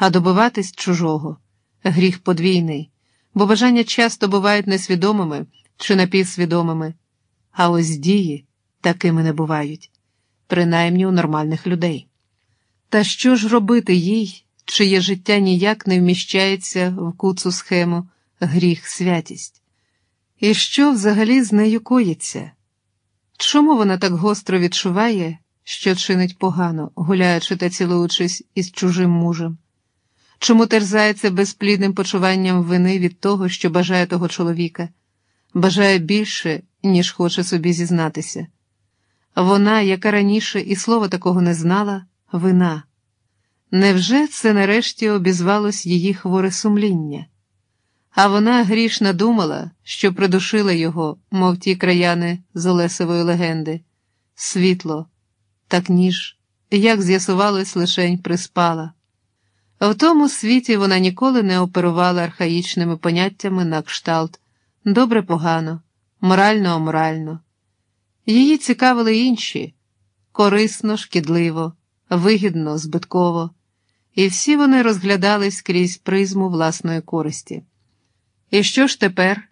а добиватись чужого гріх подвійний, бо бажання часто бувають несвідомими чи напівсвідомими, а ось дії такими не бувають, принаймні у нормальних людей. Та що ж робити їй, чиє життя ніяк не вміщається в куцу схему гріх святість? І що взагалі з нею коїться? Чому вона так гостро відчуває, що чинить погано, гуляючи та цілуючись із чужим мужем? Чому терзається безплідним почуванням вини від того, що бажає того чоловіка, бажає більше, ніж хоче собі зізнатися? Вона, яка раніше і слова такого не знала, вина. Невже це нарешті обізвалось її хворе сумління? А вона грішна думала, що придушила його, мов ті краяни з Олесової легенди, світло, так ніж, як з'ясувалось, лишень приспала. В тому світі вона ніколи не оперувала архаїчними поняттями на кшталт добре погано, морально аморально. Її цікавили інші корисно, шкідливо, вигідно, збитково, і всі вони розглядались крізь призму власної користі. І що ж тепер?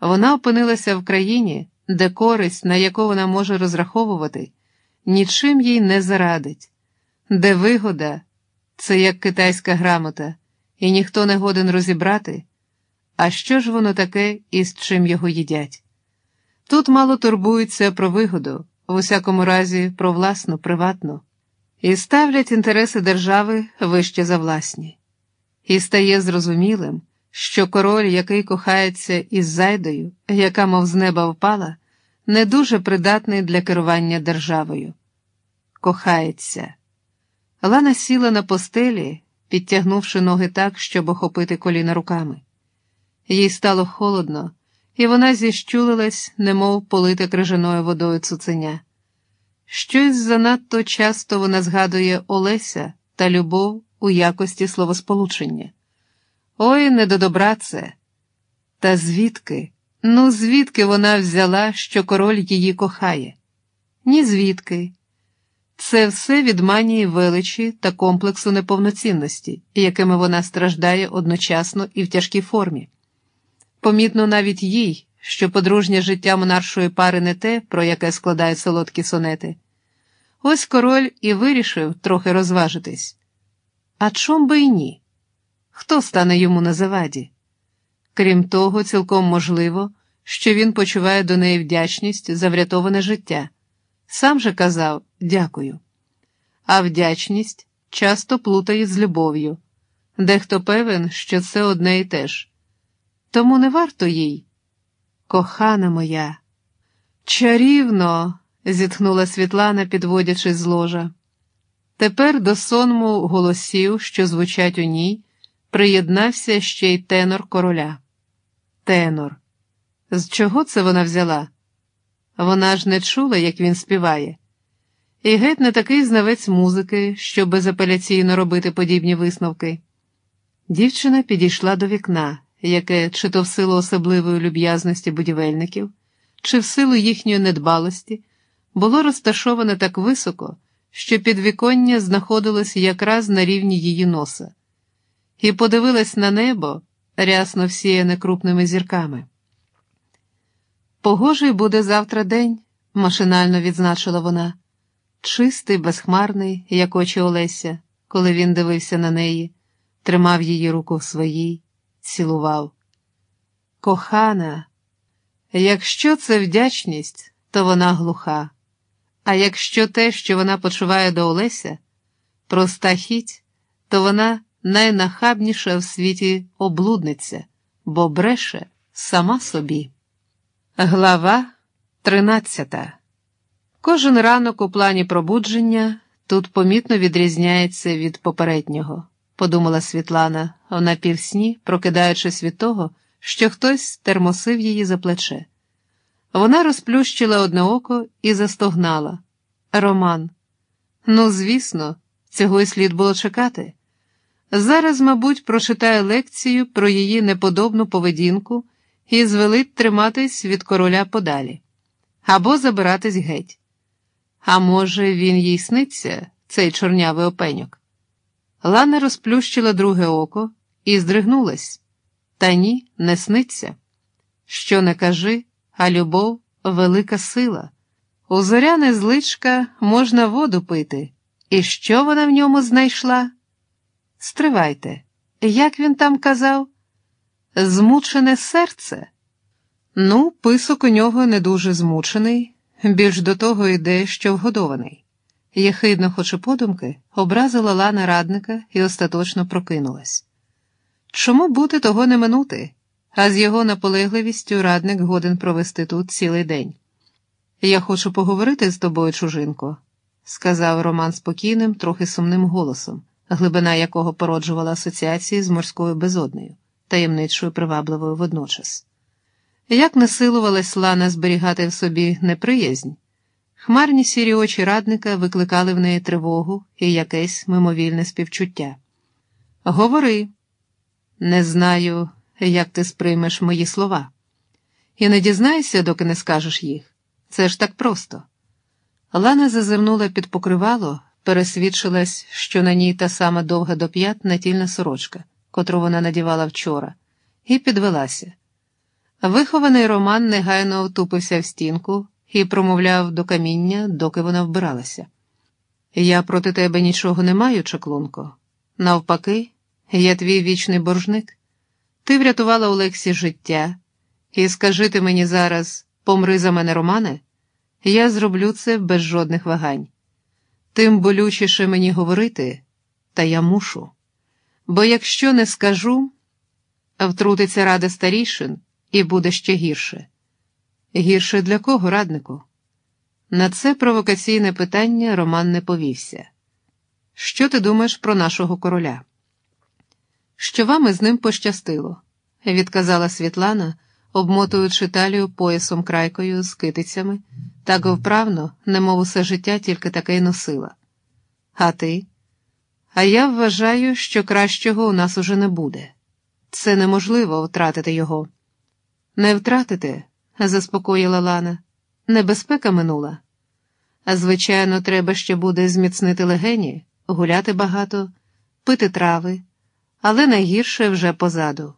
Вона опинилася в країні, де користь, на яку вона може розраховувати, нічим їй не зарадить, де вигода це як китайська грамота, і ніхто не годен розібрати, а що ж воно таке і з чим його їдять. Тут мало турбуються про вигоду, в усякому разі про власну, приватну, і ставлять інтереси держави вище за власні. І стає зрозумілим, що король, який кохається із зайдою, яка, мов з неба впала, не дуже придатний для керування державою. Кохається. Лана сіла на постелі, підтягнувши ноги так, щоб охопити коліна руками. Їй стало холодно, і вона зіщулилась, немов полита крижаною водою цуценя. Щось занадто часто вона згадує Олеся та любов у якості словосполучення. Ой, не до добра це. Та звідки? Ну, звідки вона взяла, що король її кохає? Ні звідки. Це все від манії величі та комплексу неповноцінності, якими вона страждає одночасно і в тяжкій формі. Помітно навіть їй, що подружнє життя монаршої пари не те, про яке складають солодкі сонети. Ось король і вирішив трохи розважитись. А чом би й ні? Хто стане йому на заваді? Крім того, цілком можливо, що він почуває до неї вдячність за врятоване життя. Сам же казав дякую. А вдячність часто плутає з любов'ю. Дехто певен, що це одне і те ж. Тому не варто їй. Кохана моя. Чарівно, зітхнула Світлана, підводячись з ложа. Тепер до сонму голосів, що звучать у ній, приєднався ще й тенор короля. Тенор. З чого це вона взяла? Вона ж не чула, як він співає. І геть не такий знавець музики, щоб безапеляційно робити подібні висновки. Дівчина підійшла до вікна, яке, чи то в силу особливої люб'язності будівельників, чи в силу їхньої недбалості, було розташоване так високо, що підвіконня знаходилось якраз на рівні її носа, і подивилась на небо, рясно всіяне крупними зірками. Погожий буде завтра день, машинально відзначила вона, чистий, безхмарний, як очі Олеся, коли він дивився на неї, тримав її руку в своїй, цілував. Кохана, якщо це вдячність, то вона глуха, а якщо те, що вона почуває до Олеся, проста хіть, то вона найнахабніша в світі облудниця, бо бреше сама собі. Глава 13 Кожен ранок у плані пробудження тут помітно відрізняється від попереднього, подумала Світлана, в напівсні, прокидаючись від того, що хтось термосив її за плече. Вона розплющила одне око і застогнала. Роман. Ну, звісно, цього й слід було чекати. Зараз, мабуть, прочитає лекцію про її неподобну поведінку і звелить триматись від короля подалі або забиратись геть. А може, він їй сниться, цей чорнявий опеньок? Лана розплющила друге око і здригнулась. Та ні, не сниться. Що не кажи, а любов велика сила. У зоряне зличка можна воду пити. І що вона в ньому знайшла? Стривайте, як він там казав? Змучене серце. Ну, писок у нього не дуже змучений, більш до того йде, що вгодований. Єхидно, хоч і подумки, образила Лана радника і остаточно прокинулась. Чому бути того не минути? А з його наполегливістю радник годен провести тут цілий день. Я хочу поговорити з тобою, чужинко, сказав Роман спокійним, трохи сумним голосом, глибина якого породжувала асоціації з морською безоднею, таємничою привабливою водночас. Як не силувалась Лана зберігати в собі неприязнь, хмарні сірі очі радника викликали в неї тривогу і якесь мимовільне співчуття. Говори, не знаю, як ти сприймеш мої слова, і не дізнайся, доки не скажеш їх. Це ж так просто. Лана зазирнула під покривало, пересвідчилась, що на ній та сама довга до п'ят натільна сорочка, котру вона надівала вчора, і підвелася. Вихований Роман негайно втупився в стінку і промовляв до каміння, доки вона вбиралася. Я проти тебе нічого не маю, чаклунко. Навпаки, я твій вічний боржник. Ти врятувала Олексі життя, і скажи ти мені зараз, помри за мене, Романе, я зроблю це без жодних вагань. Тим болючіше мені говорити, та я мушу. Бо якщо не скажу, втрутиться рада старішин і буде ще гірше. Гірше для кого, раднику? На це провокаційне питання Роман не повівся. Що ти думаєш про нашого короля? Що вам із ним пощастило, відказала Світлана, обмотуючи талію поясом крайкою з китицями, так вправно, немов усе життя тільки таке й носила. А ти? А я вважаю, що кращого у нас уже не буде. Це неможливо втратити його. Не втратити, заспокоїла Лана. Небезпека минула. А звичайно, треба ще буде зміцнити легені, гуляти багато, пити трави, але найгірше вже позаду.